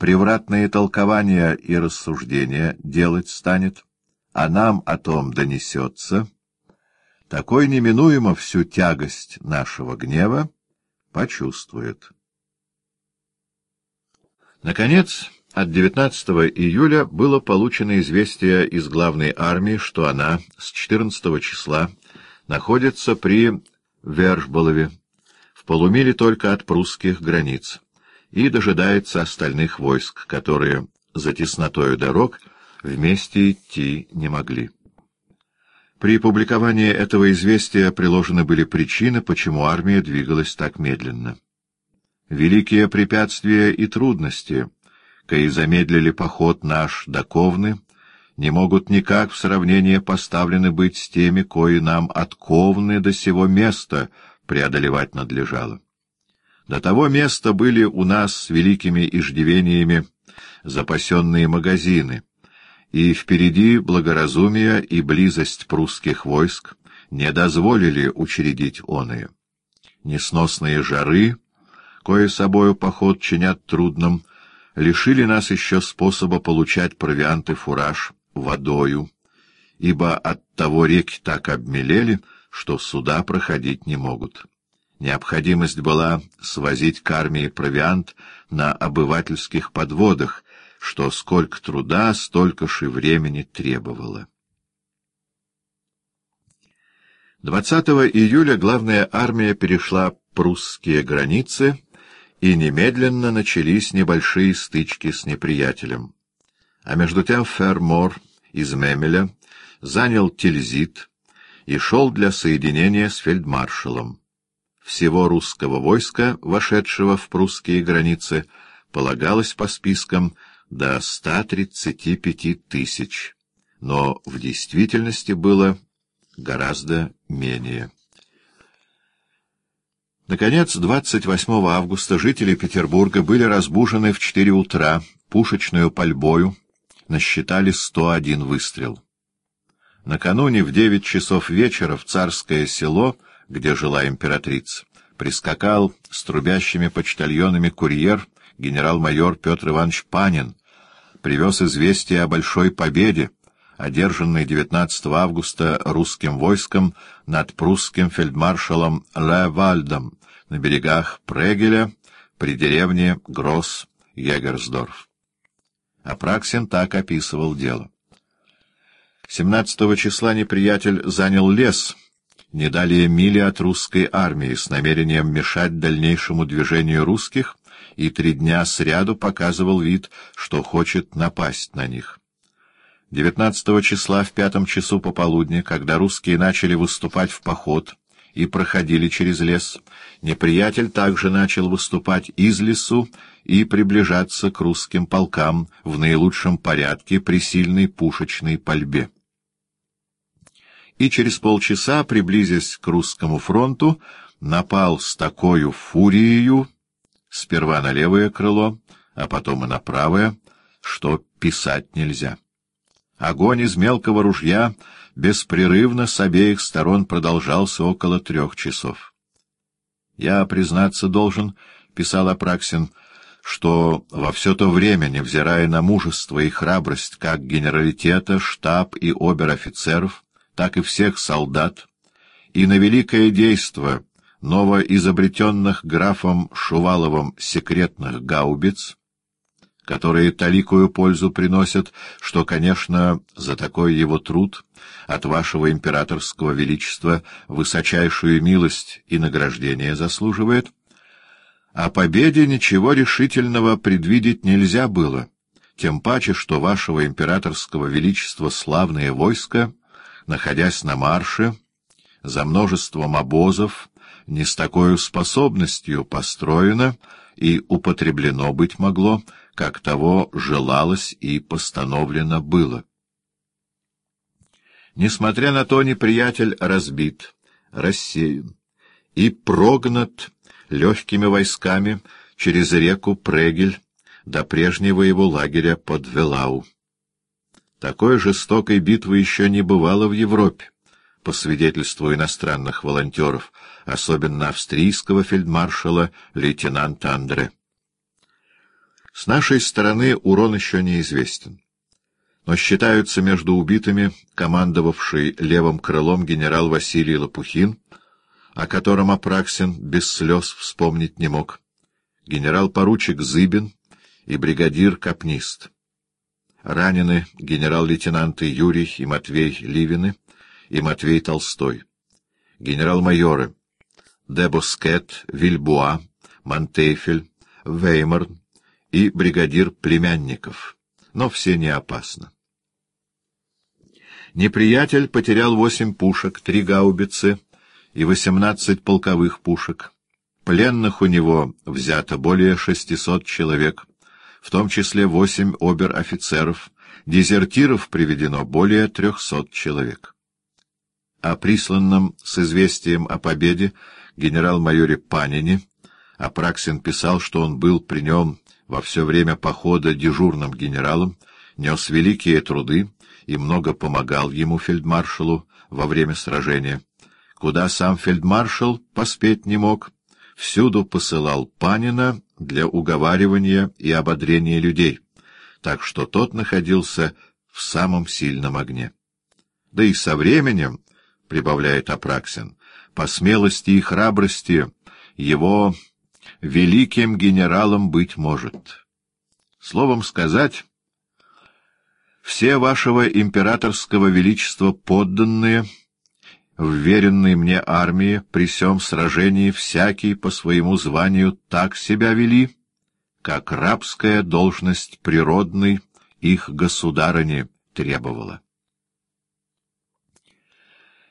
превратные толкования и рассуждения делать станет, а нам о том донесется, такой неминуемо всю тягость нашего гнева почувствует. Наконец, от 19 июля было получено известие из главной армии, что она с 14 числа находится при Вершболове, в полумиле только от прусских границ, и дожидается остальных войск, которые за теснотою дорог вместе идти не могли. При публиковании этого известия приложены были причины, почему армия двигалась так медленно. Великие препятствия и трудности, кои замедлили поход наш до Ковны, не могут никак в сравнение поставлены быть с теми, кои нам от Ковны до сего места преодолевать надлежало. До того места были у нас с великими иждивениями запасенные магазины, и впереди благоразумие и близость прусских войск не дозволили учредить оные. Несносные жары, кое собою поход чинят трудным, лишили нас еще способа получать провианты фураж водою, ибо от того реки так обмелели, что суда проходить не могут. Необходимость была свозить к армии провиант на обывательских подводах, что сколько труда, столько же времени требовало. 20 июля главная армия перешла прусские границы, и немедленно начались небольшие стычки с неприятелем. А между тем Фермор из Мемеля занял Тильзит и шел для соединения с фельдмаршалом. Всего русского войска, вошедшего в прусские границы, полагалось по спискам до 135 тысяч, но в действительности было гораздо менее. Наконец, 28 августа жители Петербурга были разбужены в 4 утра пушечную пальбою, насчитали 101 выстрел. Накануне в 9 часов вечера в Царское село, где жила императрица, прискакал с трубящими почтальонами курьер генерал-майор Петр Иванович Панин, привез известие о большой победе, одержанной 19 августа русским войском над прусским фельдмаршалом Левальдом на берегах Прегеля при деревне Гросс-Егерсдорф. Апраксин так описывал дело. 17 числа неприятель занял лес, не далее мили от русской армии, с намерением мешать дальнейшему движению русских и три дня сряду показывал вид, что хочет напасть на них. 19 числа в пятом часу пополудни, когда русские начали выступать в поход и проходили через лес, неприятель также начал выступать из лесу и приближаться к русским полкам в наилучшем порядке при сильной пушечной пальбе. И через полчаса, приблизясь к русскому фронту, напал с такой фурией, сперва на левое крыло, а потом и на правое, что писать нельзя. Огонь из мелкого ружья беспрерывно с обеих сторон продолжался около трех часов. «Я, признаться, должен, — писал Апраксин, — что во все то время, невзирая на мужество и храбрость как генералитета, штаб и обер-офицеров, так и всех солдат, и на великое действо новоизобретенных графом Шуваловым секретных гаубиц, которые таликую пользу приносят, что, конечно, за такой его труд от вашего императорского величества высочайшую милость и награждение заслуживает, о победе ничего решительного предвидеть нельзя было, тем паче, что вашего императорского величества славное войско, находясь на марше, за множеством обозов, не с такой способностью построено и употреблено быть могло, как того желалось и постановлено было. Несмотря на то, неприятель разбит, рассеян и прогнат легкими войсками через реку Прегель до прежнего его лагеря под Велау. Такой жестокой битвы еще не бывало в Европе по свидетельству иностранных волонтеров, особенно австрийского фельдмаршала лейтенанта Андре. С нашей стороны урон еще неизвестен. Но считаются между убитыми командовавший левым крылом генерал Василий Лопухин, о котором Апраксин без слез вспомнить не мог, генерал-поручик Зыбин и бригадир Капнист. Ранены генерал-лейтенанты Юрий и Матвей Ливины и Матвей Толстой. Генерал-майоры Дебускет, Вильбуа, Монтейфель, Веймар и бригадир Племянников, но все не опасно. Неприятель потерял восемь пушек, три гаубицы и восемнадцать полковых пушек. Пленных у него взято более шестисот человек, в том числе восемь обер-офицеров, дезертиров приведено более трехсот человек. О присланном с известием о победе генерал-майоре Панине Апраксин писал, что он был при нем во все время похода дежурным генералом, нес великие труды и много помогал ему фельдмаршалу во время сражения. Куда сам фельдмаршал поспеть не мог, всюду посылал Панина для уговаривания и ободрения людей, так что тот находился в самом сильном огне. Да и со временем, — прибавляет Апраксин, — по смелости и храбрости его великим генералом быть может. Словом сказать, все вашего императорского величества подданные — вверенной мне армии при сём сражении всякий по своему званию так себя вели, как рабская должность природной их государыни требовала.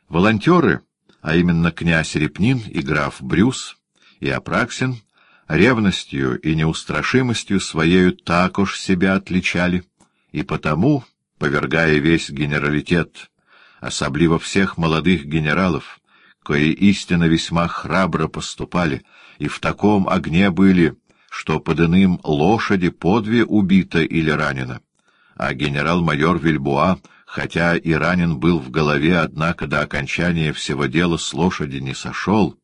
Волонтеры, а именно князь Репнин и граф Брюс и Апраксин, ревностью и неустрашимостью своею так уж себя отличали, и потому, повергая весь генералитет особливо всех молодых генералов, кои истинно весьма храбро поступали и в таком огне были, что под иным лошади по две убита или ранена. А генерал-майор Вильбуа, хотя и ранен был в голове, однако до окончания всего дела с лошади не сошел,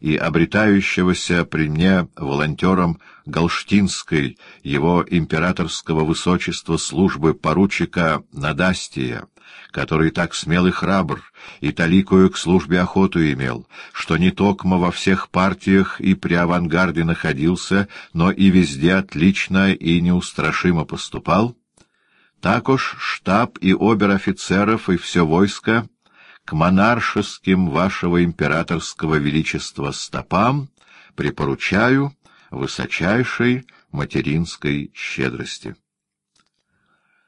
и обретающегося при мне волонтером Галштинской, его императорского высочества службы поручика Надастия, который так смел и храбр, и таликую к службе охоту имел, что не токмо во всех партиях и при авангарде находился, но и везде отлично и неустрашимо поступал, так уж штаб и обер-офицеров и все войско к монаршеским вашего императорского величества стопам припоручаю высочайшей материнской щедрости.